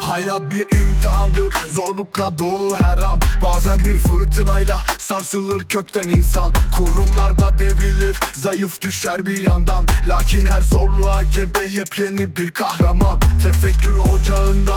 Hayat bir imtihandır Zorlukla dolu her an. Bazen bir fırtınayla Sarsılır kökten insan. Kurumlarda devrilir Zayıf düşer bir yandan. Lakin her zorluğa gebe Yepyeni bir kahraman. Tefekkür ocağında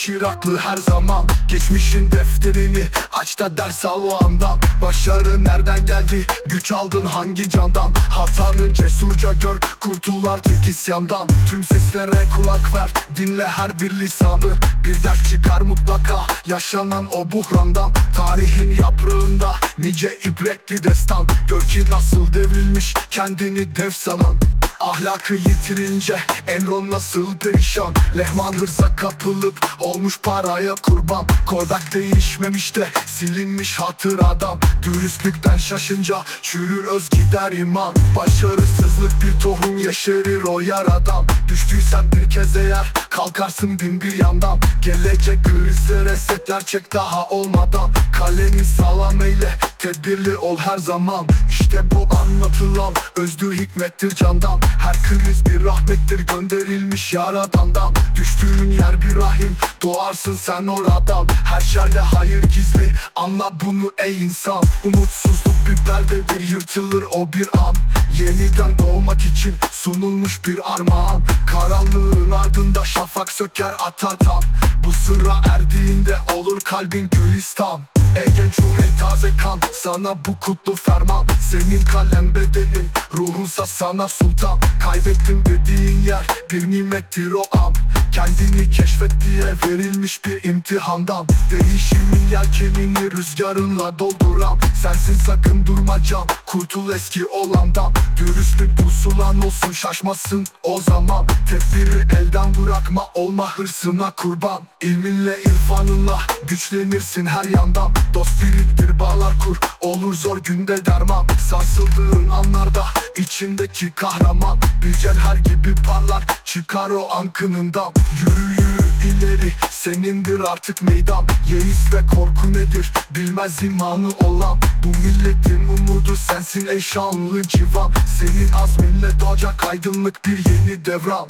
Pişir aklı her zaman. Geçmişin defterini Aç da ders al o andan Başarı nereden geldi? Güç aldın hangi candan? Hatanı cesurca gör Kurtul artık isyandan. Tüm seslere kulak ver Dinle her bir lisanı. Bir ders çıkar mutlaka Yaşanan o buhrandan. Tarihin yaprağında Nice ibretli destan. Gör ki nasıl devrilmiş Kendini dev sanan Ahlakı yitirince Enron nasıl perişan Lehman hırsa kapılıp Olmuş paraya kurban. Kodak değişmemiş de Silinmiş hatıradan Dürüstlükten şaşınca Çürür öz gider iman. Başarısızlık bir tohum yeşerir o yaradan Düştüysen bir kez eğer Kalkarsın bin bir yandan. Gelecek krize resetler çek daha olmadan. Kalemi sağlam eyle Tedbirli ol her zaman İşte bu anlatılan Özlü hikmettir candan. Her kriz bir rahmettir gönderilmiş yaradandan Düştüğün yer bir rahim Doğarsın sen oradan. Her şerde hayır gizli Anla bunu ey insan. Umutsuzluk bir perdedir yırtılır o bir an. Yeniden doğmak için sunulmuş bir armağan. Karanlığın ardında şafak söker atar Bu sıra erdiğinde olur kalbin gülistan. Ey genç Sana bu kutlu ferman. Senin kalem bedenin Ruhunsa sana sultan. Kaybettim dediğin yer Bir nimettir o an Kendini keşfet diye verilmiş bir imtihandan. Değişimin yelkenini rüzgarınla dolduran. Sensin sakın durma can Kurtul eski olandan. Dürüstlük pusulan olsun şaşmasın o zaman. Tedbiri elden bırakma olma hırsına kurban. İlminle irfanınla güçlenirsin her yandan. Dost birliktir bağlar kur olur zor günde derman. Sarsıldığın anlarda içindeki kahraman. Bir cevher gibi parlar çıkar o ankınından Yürü yürü ileri senindir artık meydan. Yeis ve korku nedir? Bilmez imanı olan. Bu milletin umudu sensin ey şanlı civan. Senin azminle doğacak aydınlık bir yeni devran